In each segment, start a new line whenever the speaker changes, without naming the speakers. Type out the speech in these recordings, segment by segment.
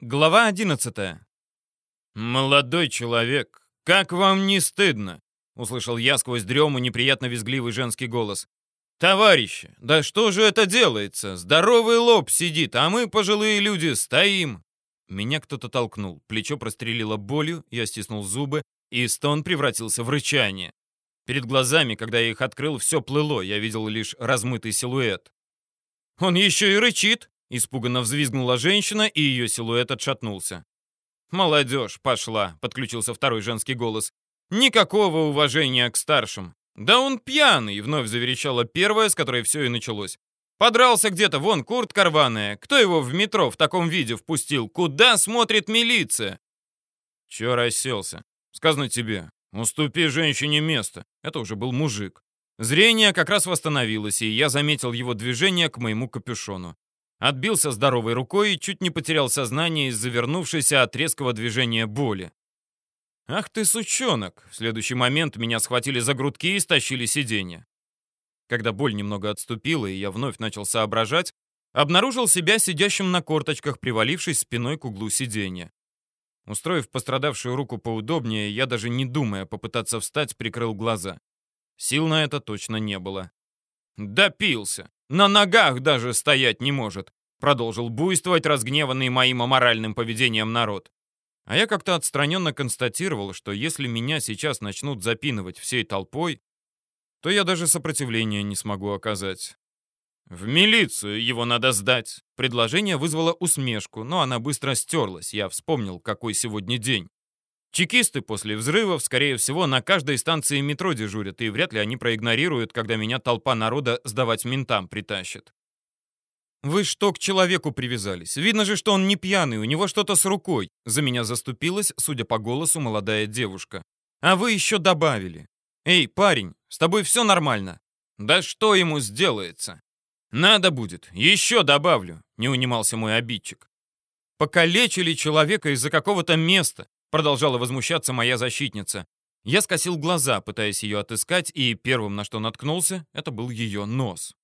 Глава 11. «Молодой человек, как вам не стыдно?» — услышал я сквозь дрему неприятно визгливый женский голос. «Товарищи, да что же это делается? Здоровый лоб сидит, а мы, пожилые люди, стоим!» Меня кто-то толкнул, плечо прострелило болью, я стиснул зубы, и стон превратился в рычание. Перед глазами, когда я их открыл, все плыло, я видел лишь размытый силуэт. «Он еще и рычит!» Испуганно взвизгнула женщина, и ее силуэт отшатнулся. «Молодежь пошла», — подключился второй женский голос. «Никакого уважения к старшим». «Да он пьяный!» — вновь заверещала первая, с которой все и началось. «Подрался где-то, вон, куртка рваная. Кто его в метро в таком виде впустил? Куда смотрит милиция?» «Че расселся? Сказано тебе, уступи женщине место». Это уже был мужик. Зрение как раз восстановилось, и я заметил его движение к моему капюшону. Отбился здоровой рукой и чуть не потерял сознание из-за вернувшейся от резкого движения боли. «Ах ты, сучонок!» В следующий момент меня схватили за грудки и стащили сиденье. Когда боль немного отступила, и я вновь начал соображать, обнаружил себя сидящим на корточках, привалившись спиной к углу сиденья. Устроив пострадавшую руку поудобнее, я даже не думая попытаться встать, прикрыл глаза. Сил на это точно не было. Допился. На ногах даже стоять не может, продолжил буйствовать разгневанный моим аморальным поведением народ. А я как-то отстраненно констатировал, что если меня сейчас начнут запинывать всей толпой, то я даже сопротивления не смогу оказать. «В милицию его надо сдать!» Предложение вызвало усмешку, но она быстро стерлась. Я вспомнил, какой сегодня день. Чекисты после взрывов, скорее всего, на каждой станции метро дежурят, и вряд ли они проигнорируют, когда меня толпа народа сдавать ментам притащит. «Вы что к человеку привязались? Видно же, что он не пьяный, у него что-то с рукой». За меня заступилась, судя по голосу, молодая девушка. «А вы еще добавили. Эй, парень, с тобой все нормально?» «Да что ему сделается?» «Надо будет, еще добавлю», — не унимался мой обидчик. «Покалечили человека из-за какого-то места. Продолжала возмущаться моя защитница. Я скосил глаза, пытаясь ее отыскать, и первым, на что наткнулся, это был ее нос.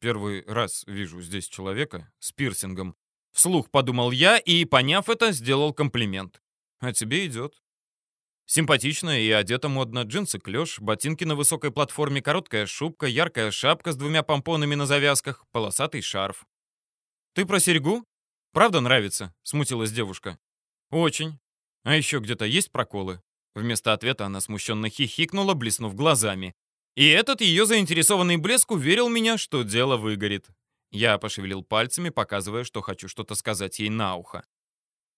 Первый раз вижу здесь человека с пирсингом. Вслух подумал я и, поняв это, сделал комплимент. А тебе идет. Симпатичная и одета модно, джинсы клеш, ботинки на высокой платформе, короткая шубка, яркая шапка с двумя помпонами на завязках, полосатый шарф. «Ты про серьгу? Правда нравится?» — смутилась девушка. «Очень. А еще где-то есть проколы?» Вместо ответа она смущенно хихикнула, блеснув глазами. И этот ее заинтересованный блеск уверил меня, что дело выгорит. Я пошевелил пальцами, показывая, что хочу что-то сказать ей на ухо.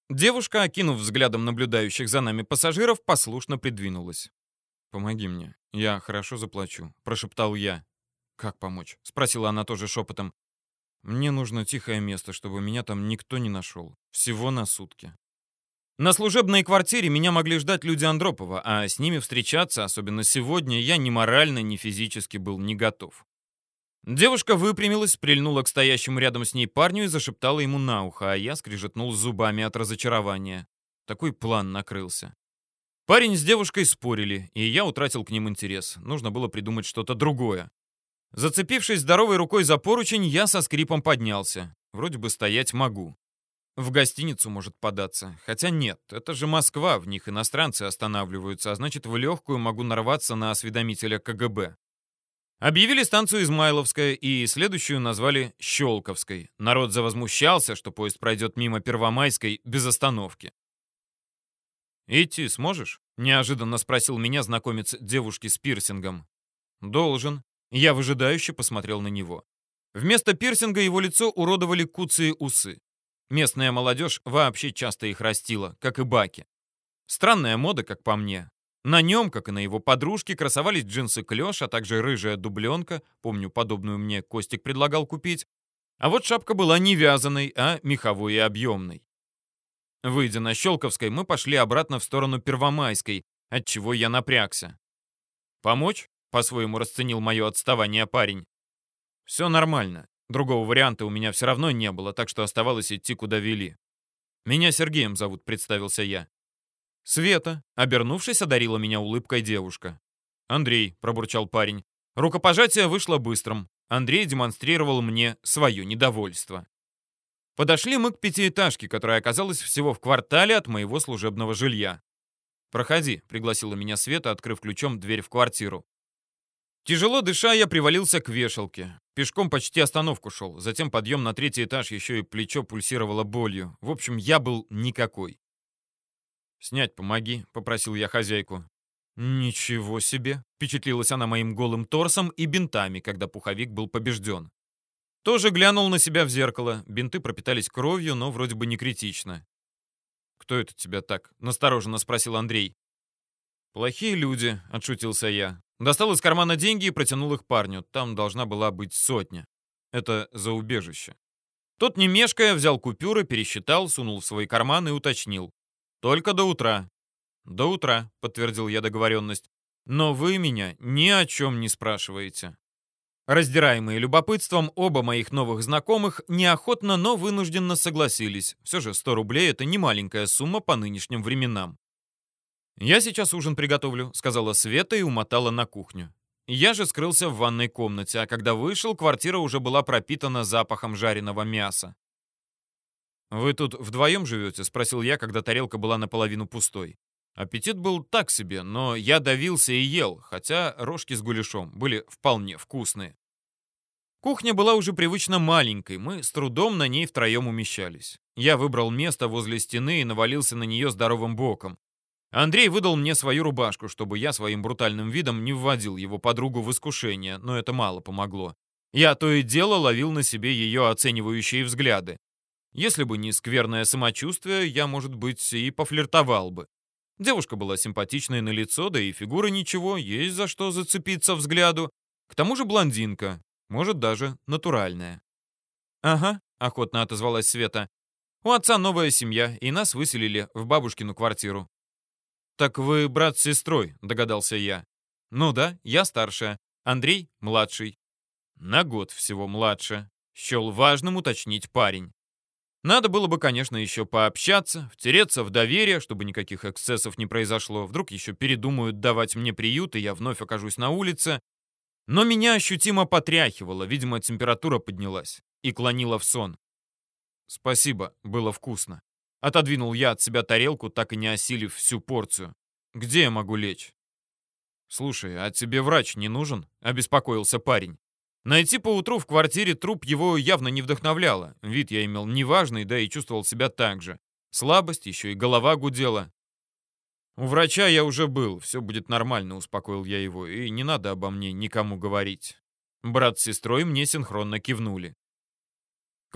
Девушка, окинув взглядом наблюдающих за нами пассажиров, послушно придвинулась. «Помоги мне, я хорошо заплачу», — прошептал я. «Как помочь?» — спросила она тоже шепотом. «Мне нужно тихое место, чтобы меня там никто не нашел. Всего на сутки». На служебной квартире меня могли ждать люди Андропова, а с ними встречаться, особенно сегодня, я ни морально, ни физически был не готов. Девушка выпрямилась, прильнула к стоящему рядом с ней парню и зашептала ему на ухо, а я скрежетнул зубами от разочарования. Такой план накрылся. Парень с девушкой спорили, и я утратил к ним интерес. Нужно было придумать что-то другое. Зацепившись здоровой рукой за поручень, я со скрипом поднялся. Вроде бы стоять могу. В гостиницу может податься. Хотя нет, это же Москва, в них иностранцы останавливаются, а значит, в легкую могу нарваться на осведомителя КГБ. Объявили станцию Измайловская и следующую назвали Щелковской. Народ завозмущался, что поезд пройдет мимо Первомайской без остановки. «Идти сможешь?» — неожиданно спросил меня знакомец девушки с пирсингом. «Должен». Я выжидающе посмотрел на него. Вместо пирсинга его лицо уродовали куцые усы. Местная молодежь вообще часто их растила, как и баки. Странная мода, как по мне. На нем, как и на его подружке, красовались джинсы клеш, а также рыжая дубленка, помню, подобную мне Костик предлагал купить. А вот шапка была не вязаной, а меховой и объемной. Выйдя на Щелковской, мы пошли обратно в сторону Первомайской, от чего я напрягся. «Помочь?» — по-своему расценил мое отставание парень. «Все нормально. Другого варианта у меня все равно не было, так что оставалось идти, куда вели. «Меня Сергеем зовут», — представился я. «Света», — обернувшись, одарила меня улыбкой девушка. «Андрей», — пробурчал парень. Рукопожатие вышло быстрым. Андрей демонстрировал мне свое недовольство. Подошли мы к пятиэтажке, которая оказалась всего в квартале от моего служебного жилья. «Проходи», — пригласила меня Света, открыв ключом дверь в квартиру. Тяжело дыша, я привалился к вешалке. Пешком почти остановку шел. Затем подъем на третий этаж, еще и плечо пульсировало болью. В общем, я был никакой. «Снять помоги», — попросил я хозяйку. «Ничего себе!» — впечатлилась она моим голым торсом и бинтами, когда пуховик был побежден. Тоже глянул на себя в зеркало. Бинты пропитались кровью, но вроде бы не критично. «Кто это тебя так?» — настороженно спросил Андрей. «Плохие люди», — отшутился я. Достал из кармана деньги и протянул их парню. Там должна была быть сотня. Это за убежище. Тот, не мешкая, взял купюры, пересчитал, сунул в свой карман и уточнил. «Только до утра». «До утра», — подтвердил я договоренность. «Но вы меня ни о чем не спрашиваете». Раздираемые любопытством, оба моих новых знакомых неохотно, но вынужденно согласились. Все же 100 рублей — это не маленькая сумма по нынешним временам. «Я сейчас ужин приготовлю», — сказала Света и умотала на кухню. Я же скрылся в ванной комнате, а когда вышел, квартира уже была пропитана запахом жареного мяса. «Вы тут вдвоем живете?» — спросил я, когда тарелка была наполовину пустой. Аппетит был так себе, но я давился и ел, хотя рожки с гуляшом были вполне вкусные. Кухня была уже привычно маленькой, мы с трудом на ней втроем умещались. Я выбрал место возле стены и навалился на нее здоровым боком. Андрей выдал мне свою рубашку, чтобы я своим брутальным видом не вводил его подругу в искушение, но это мало помогло. Я то и дело ловил на себе ее оценивающие взгляды. Если бы не скверное самочувствие, я, может быть, и пофлиртовал бы. Девушка была симпатичной на лицо, да и фигура ничего, есть за что зацепиться взгляду. К тому же блондинка, может, даже натуральная. «Ага», — охотно отозвалась Света. «У отца новая семья, и нас выселили в бабушкину квартиру». «Так вы брат с сестрой», — догадался я. «Ну да, я старшая, Андрей — младший». «На год всего младше», — счел важным уточнить парень. Надо было бы, конечно, еще пообщаться, втереться в доверие, чтобы никаких эксцессов не произошло. Вдруг еще передумают давать мне приют, и я вновь окажусь на улице. Но меня ощутимо потряхивало, видимо, температура поднялась и клонила в сон. Спасибо, было вкусно. Отодвинул я от себя тарелку, так и не осилив всю порцию. Где я могу лечь? Слушай, а тебе врач не нужен? Обеспокоился парень. Найти поутру в квартире труп его явно не вдохновляло. Вид я имел неважный, да и чувствовал себя так же. Слабость, еще и голова гудела. «У врача я уже был, все будет нормально», — успокоил я его, «и не надо обо мне никому говорить». Брат с сестрой мне синхронно кивнули.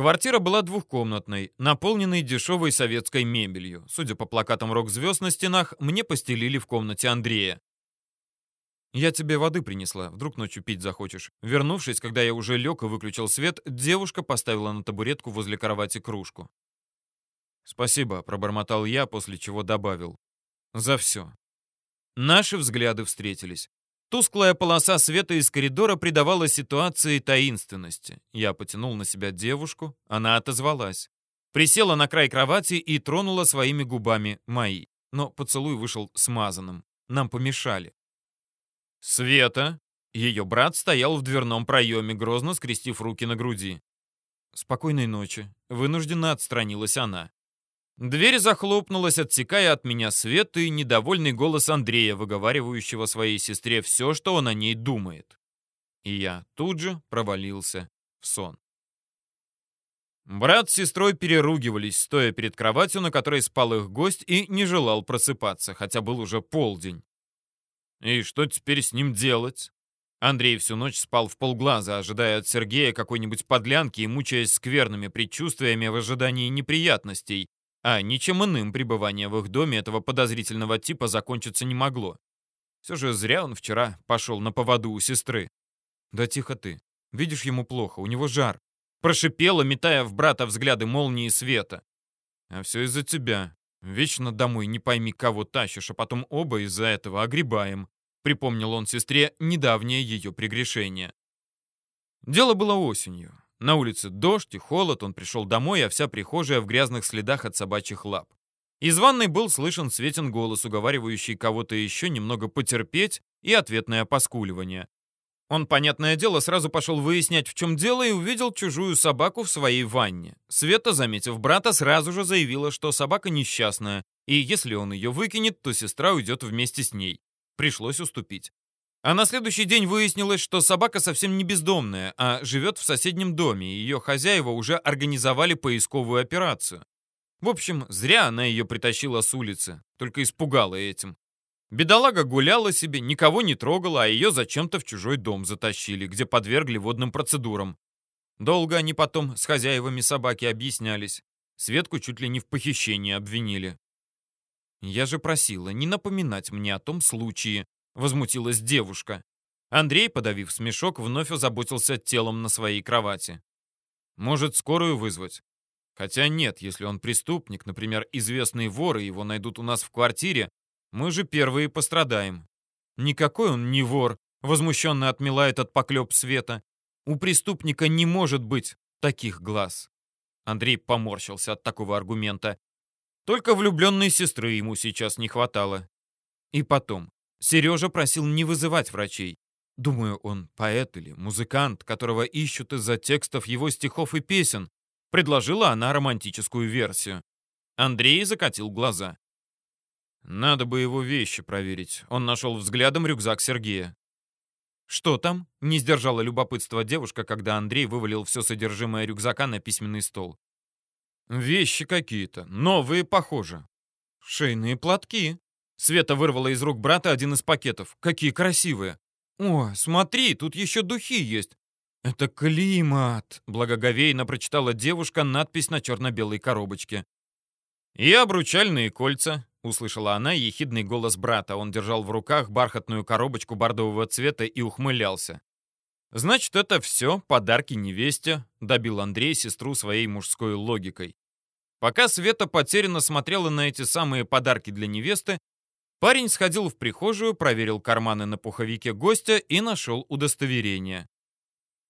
Квартира была двухкомнатной, наполненной дешевой советской мебелью. Судя по плакатам рок-звезд на стенах, мне постелили в комнате Андрея. «Я тебе воды принесла, вдруг ночью пить захочешь». Вернувшись, когда я уже лег и выключил свет, девушка поставила на табуретку возле кровати кружку. «Спасибо», — пробормотал я, после чего добавил. «За все». Наши взгляды встретились. Тусклая полоса света из коридора придавала ситуации таинственности. Я потянул на себя девушку, она отозвалась. Присела на край кровати и тронула своими губами мои. Но поцелуй вышел смазанным. Нам помешали. «Света!» Ее брат стоял в дверном проеме, грозно скрестив руки на груди. «Спокойной ночи», — вынужденно отстранилась она. Дверь захлопнулась, отсекая от меня свет и недовольный голос Андрея, выговаривающего своей сестре все, что он о ней думает. И я тут же провалился в сон. Брат с сестрой переругивались, стоя перед кроватью, на которой спал их гость, и не желал просыпаться, хотя был уже полдень. И что теперь с ним делать? Андрей всю ночь спал в полглаза, ожидая от Сергея какой-нибудь подлянки и мучаясь скверными предчувствиями в ожидании неприятностей, а ничем иным пребывание в их доме этого подозрительного типа закончиться не могло. Все же зря он вчера пошел на поводу у сестры. «Да тихо ты. Видишь, ему плохо, у него жар». Прошипела, метая в брата взгляды молнии света. «А все из-за тебя. Вечно домой не пойми, кого тащишь, а потом оба из-за этого огребаем. Припомнил он сестре недавнее ее прегрешение. Дело было осенью. На улице дождь и холод, он пришел домой, а вся прихожая в грязных следах от собачьих лап. Из ванной был слышен Светин голос, уговаривающий кого-то еще немного потерпеть, и ответное поскуливание. Он, понятное дело, сразу пошел выяснять, в чем дело, и увидел чужую собаку в своей ванне. Света, заметив брата, сразу же заявила, что собака несчастная, и если он ее выкинет, то сестра уйдет вместе с ней. Пришлось уступить. А на следующий день выяснилось, что собака совсем не бездомная, а живет в соседнем доме, и ее хозяева уже организовали поисковую операцию. В общем, зря она ее притащила с улицы, только испугала этим. Бедолага гуляла себе, никого не трогала, а ее зачем-то в чужой дом затащили, где подвергли водным процедурам. Долго они потом с хозяевами собаки объяснялись. Светку чуть ли не в похищении обвинили. «Я же просила не напоминать мне о том случае», — возмутилась девушка. Андрей, подавив смешок, вновь озаботился телом на своей кровати. «Может, скорую вызвать?» Хотя нет, если он преступник, например, известный вор, и его найдут у нас в квартире, мы же первые пострадаем. Никакой он не вор, возмущенно отмела этот поклеп света. У преступника не может быть таких глаз. Андрей поморщился от такого аргумента. Только влюбленной сестры ему сейчас не хватало. И потом, Сережа просил не вызывать врачей. Думаю, он поэт или музыкант, которого ищут из-за текстов его стихов и песен. Предложила она романтическую версию. Андрей закатил глаза. Надо бы его вещи проверить. Он нашел взглядом рюкзак Сергея. «Что там?» — не сдержала любопытства девушка, когда Андрей вывалил все содержимое рюкзака на письменный стол. «Вещи какие-то. Новые, похоже. Шейные платки». Света вырвала из рук брата один из пакетов. «Какие красивые!» «О, смотри, тут еще духи есть!» «Это климат!» — благоговейно прочитала девушка надпись на черно-белой коробочке. «И обручальные кольца», — услышала она ехидный голос брата. Он держал в руках бархатную коробочку бордового цвета и ухмылялся. «Значит, это все подарки невесте», — добил Андрей сестру своей мужской логикой. Пока Света потерянно смотрела на эти самые подарки для невесты, парень сходил в прихожую, проверил карманы на пуховике гостя и нашел удостоверение.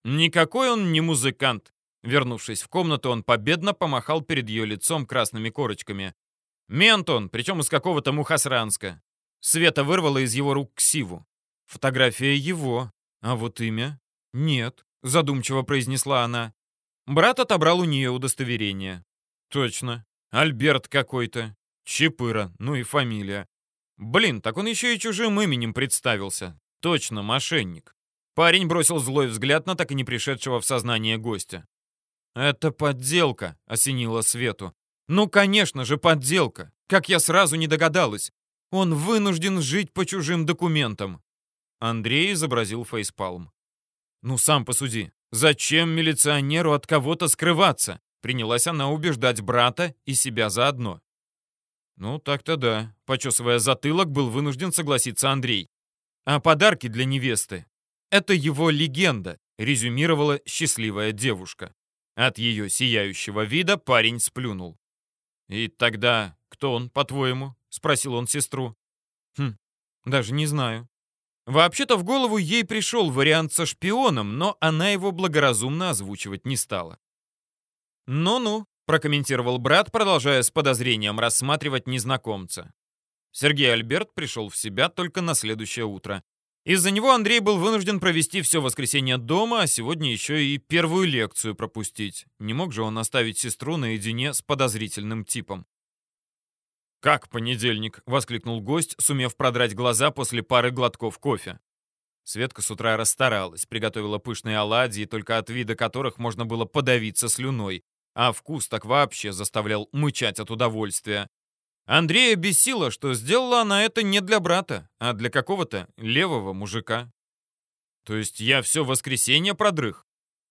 Никакой он не музыкант. Вернувшись в комнату, он победно помахал перед ее лицом красными корочками. Мент он, причем из какого-то Мухасранска. Света вырвала из его рук ксиву. Фотография его. А вот имя? Нет, задумчиво произнесла она. Брат отобрал у нее удостоверение. Точно. Альберт какой-то. Чепыра, ну и фамилия. Блин, так он еще и чужим именем представился. Точно, мошенник. Парень бросил злой взгляд на так и не пришедшего в сознание гостя. «Это подделка», — осенила Свету. Ну, конечно же, подделка. Как я сразу не догадалась. Он вынужден жить по чужим документам. Андрей изобразил фейспалм. Ну, сам посуди. Зачем милиционеру от кого-то скрываться? Принялась она убеждать брата и себя заодно. Ну, так-то да. Почесывая затылок, был вынужден согласиться Андрей. А подарки для невесты — это его легенда, резюмировала счастливая девушка. От ее сияющего вида парень сплюнул. «И тогда кто он, по-твоему?» — спросил он сестру. «Хм, даже не знаю». Вообще-то в голову ей пришел вариант со шпионом, но она его благоразумно озвучивать не стала. «Ну-ну», — прокомментировал брат, продолжая с подозрением рассматривать незнакомца. Сергей Альберт пришел в себя только на следующее утро. Из-за него Андрей был вынужден провести все воскресенье дома, а сегодня еще и первую лекцию пропустить. Не мог же он оставить сестру наедине с подозрительным типом. «Как понедельник?» — воскликнул гость, сумев продрать глаза после пары глотков кофе. Светка с утра расстаралась, приготовила пышные оладьи, только от вида которых можно было подавиться слюной, а вкус так вообще заставлял мычать от удовольствия. Андрея бесило, что сделала она это не для брата, а для какого-то левого мужика. То есть я все воскресенье продрых?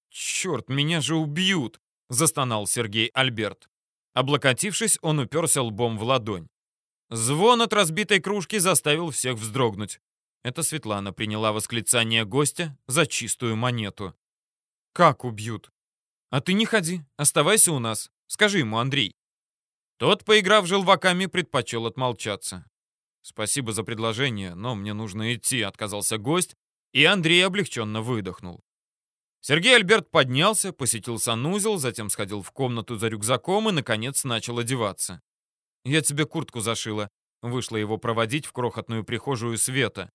Черт, меня же убьют, застонал Сергей Альберт. Облокотившись, он уперся лбом в ладонь. Звон от разбитой кружки заставил всех вздрогнуть. Это Светлана приняла восклицание гостя за чистую монету. «Как убьют?» «А ты не ходи, оставайся у нас. Скажи ему, Андрей». Тот, поиграв желваками, предпочел отмолчаться. «Спасибо за предложение, но мне нужно идти», — отказался гость, и Андрей облегченно выдохнул. Сергей Альберт поднялся, посетил санузел, затем сходил в комнату за рюкзаком и, наконец, начал одеваться. «Я тебе куртку зашила», — вышла его проводить в крохотную прихожую Света.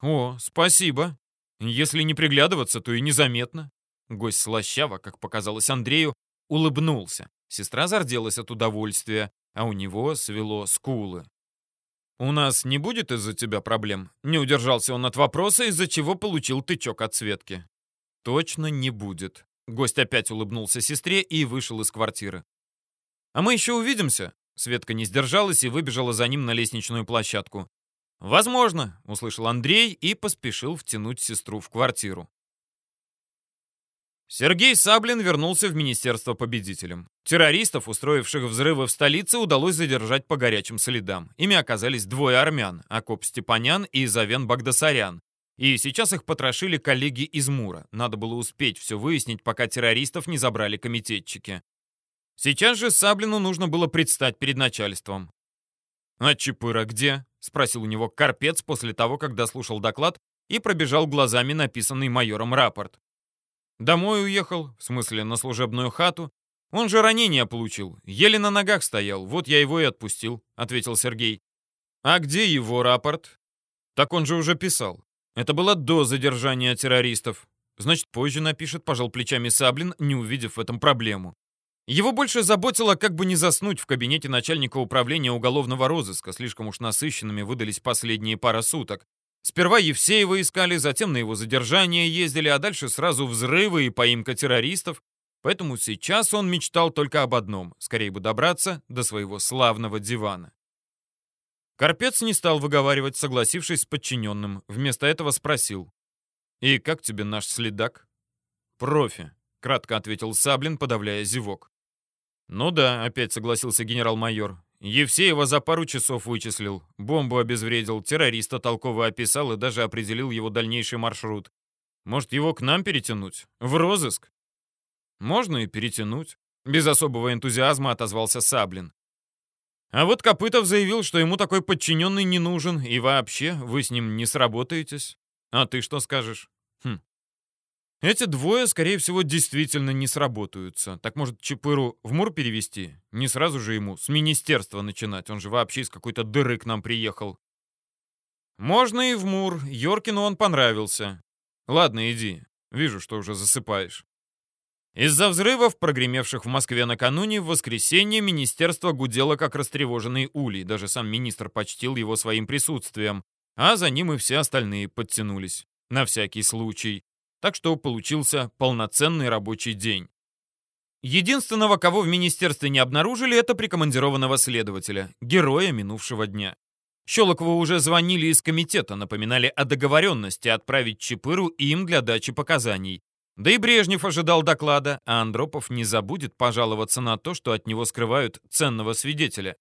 «О, спасибо». Если не приглядываться, то и незаметно. Гость слащаво, как показалось Андрею, улыбнулся. Сестра зарделась от удовольствия, а у него свело скулы. «У нас не будет из-за тебя проблем?» Не удержался он от вопроса, из-за чего получил тычок от Светки. «Точно не будет». Гость опять улыбнулся сестре и вышел из квартиры. «А мы еще увидимся?» Светка не сдержалась и выбежала за ним на лестничную площадку. «Возможно», — услышал Андрей и поспешил втянуть сестру в квартиру. Сергей Саблин вернулся в министерство победителем. Террористов, устроивших взрывы в столице, удалось задержать по горячим следам. Ими оказались двое армян – Акоп Степанян и Завен Багдасарян. И сейчас их потрошили коллеги из Мура. Надо было успеть все выяснить, пока террористов не забрали комитетчики. Сейчас же Саблину нужно было предстать перед начальством. «А Чапыра где?» — спросил у него Карпец после того, как дослушал доклад и пробежал глазами написанный майором рапорт. Домой уехал, в смысле на служебную хату. Он же ранение получил, еле на ногах стоял, вот я его и отпустил», — ответил Сергей. «А где его рапорт?» «Так он же уже писал. Это было до задержания террористов. Значит, позже напишет, пожал плечами Саблин, не увидев в этом проблему. Его больше заботило, как бы не заснуть в кабинете начальника управления уголовного розыска, слишком уж насыщенными выдались последние пара суток. Сперва Евсеева искали, затем на его задержание ездили, а дальше сразу взрывы и поимка террористов. Поэтому сейчас он мечтал только об одном — скорее бы добраться до своего славного дивана. Карпец не стал выговаривать, согласившись с подчиненным. Вместо этого спросил. «И как тебе наш следак?» «Профи», — кратко ответил Саблин, подавляя зевок. «Ну да», — опять согласился генерал-майор. Евсеева за пару часов вычислил, бомбу обезвредил, террориста толково описал и даже определил его дальнейший маршрут. Может, его к нам перетянуть? В розыск? Можно и перетянуть. Без особого энтузиазма отозвался Саблин. А вот Копытов заявил, что ему такой подчиненный не нужен, и вообще вы с ним не сработаетесь. А ты что скажешь? Эти двое, скорее всего, действительно не сработаются. Так может, Чапыру в Мур перевести? Не сразу же ему с министерства начинать. Он же вообще из какой-то дыры к нам приехал. Можно и в Мур. Йоркину он понравился. Ладно, иди. Вижу, что уже засыпаешь. Из-за взрывов, прогремевших в Москве накануне, в воскресенье министерство гудело как растревоженный улей. Даже сам министр почтил его своим присутствием. А за ним и все остальные подтянулись. На всякий случай так что получился полноценный рабочий день. Единственного, кого в министерстве не обнаружили, это прикомандированного следователя, героя минувшего дня. Щелокову уже звонили из комитета, напоминали о договоренности отправить Чапыру им для дачи показаний. Да и Брежнев ожидал доклада, а Андропов не забудет пожаловаться на то, что от него скрывают ценного свидетеля.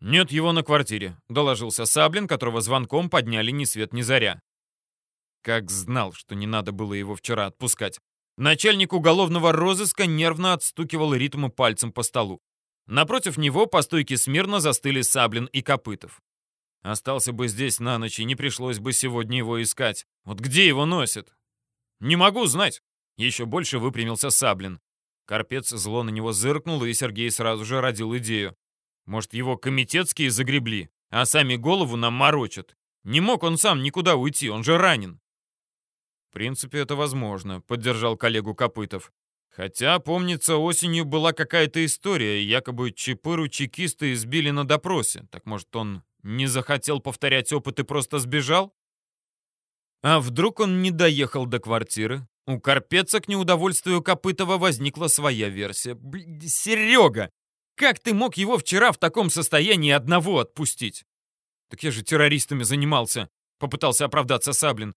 «Нет его на квартире», — доложился Саблин, которого звонком подняли ни свет ни заря. Как знал, что не надо было его вчера отпускать. Начальник уголовного розыска нервно отстукивал ритмы пальцем по столу. Напротив него по стойке смирно застыли Саблин и Копытов. Остался бы здесь на ночь, и не пришлось бы сегодня его искать. Вот где его носят? Не могу знать. Еще больше выпрямился Саблин. Карпец зло на него зыркнул, и Сергей сразу же родил идею. Может, его комитетские загребли, а сами голову нам морочат. Не мог он сам никуда уйти, он же ранен принципе, это возможно», — поддержал коллегу Копытов. «Хотя, помнится, осенью была какая-то история, якобы Чапыру чекисты избили на допросе. Так, может, он не захотел повторять опыт и просто сбежал? А вдруг он не доехал до квартиры? У Карпеца к неудовольствию Копытова возникла своя версия. Блин, Серега, как ты мог его вчера в таком состоянии одного отпустить? Так я же террористами занимался, попытался оправдаться Саблин.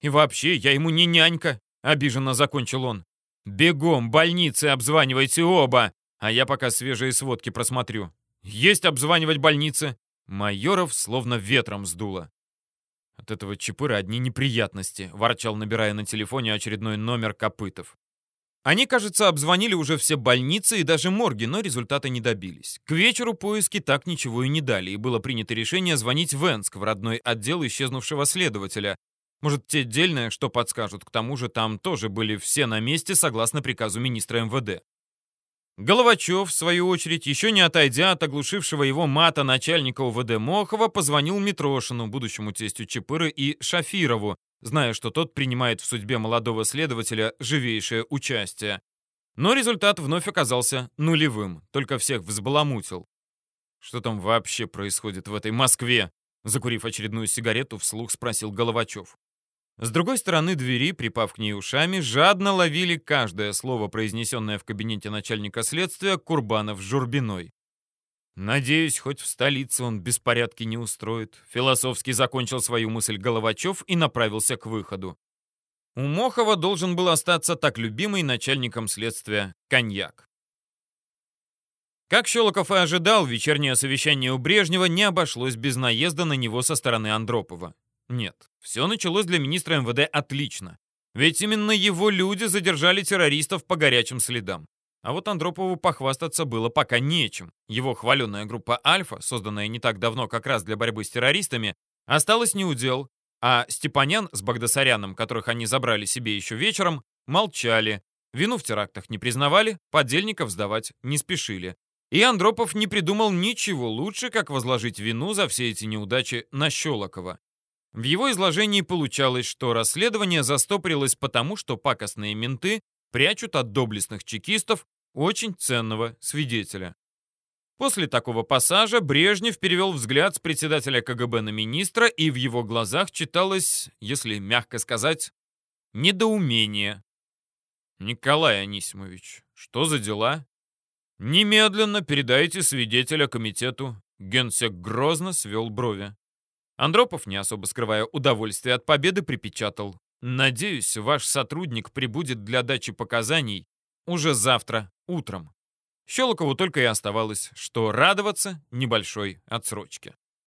И вообще, я ему не нянька», — обиженно закончил он. «Бегом, больницы обзванивайте оба, а я пока свежие сводки просмотрю. Есть обзванивать больницы». Майоров словно ветром сдуло. От этого чепыра одни неприятности, ворчал, набирая на телефоне очередной номер Копытов. Они, кажется, обзвонили уже все больницы и даже морги, но результата не добились. К вечеру поиски так ничего и не дали, и было принято решение звонить в Энск, в родной отдел исчезнувшего следователя, может, те дельное что подскажут, к тому же там тоже были все на месте согласно приказу министра МВД. Головачев, в свою очередь, еще не отойдя от оглушившего его мата начальника УВД Мохова, позвонил Митрошину, будущему тестю Чапыры, и Шафирову, зная, что тот принимает в судьбе молодого следователя живейшее участие. Но результат вновь оказался нулевым, только всех взбаламутил. Что там вообще происходит в этой Москве? Закурив очередную сигарету, вслух спросил Головачев. С другой стороны двери, припав к ней ушами, жадно ловили каждое слово, произнесенное в кабинете начальника следствия Курбанов с Журбиной. «Надеюсь, хоть в столице он беспорядки не устроит», философски закончил свою мысль Головачев и направился к выходу. У Мохова должен был остаться так любимый начальником следствия коньяк. Как Щелоков и ожидал, вечернее совещание у Брежнева не обошлось без наезда на него со стороны Андропова. Нет, все началось для министра МВД отлично. Ведь именно его люди задержали террористов по горячим следам. А вот Андропову похвастаться было пока нечем. Его хваленная группа «Альфа», созданная не так давно как раз для борьбы с террористами, осталась неудел, а Степанян с Багдасаряном, которых они забрали себе еще вечером, молчали, вину в терактах не признавали, подельников сдавать не спешили. И Андропов не придумал ничего лучше, как возложить вину за все эти неудачи на Щелокова. В его изложении получалось, что расследование застопорилось потому, что пакостные менты прячут от доблестных чекистов очень ценного свидетеля. После такого пассажа Брежнев перевел взгляд с председателя КГБ на министра, и в его глазах читалось, если мягко сказать, недоумение. «Николай Анисимович, что за дела?» «Немедленно передайте свидетеля комитету». Генсек грозно свел брови. Андропов, не особо скрывая удовольствие от победы, припечатал. «Надеюсь, ваш сотрудник прибудет для дачи показаний уже завтра утром». Щелокову только и оставалось, что радоваться небольшой отсрочке.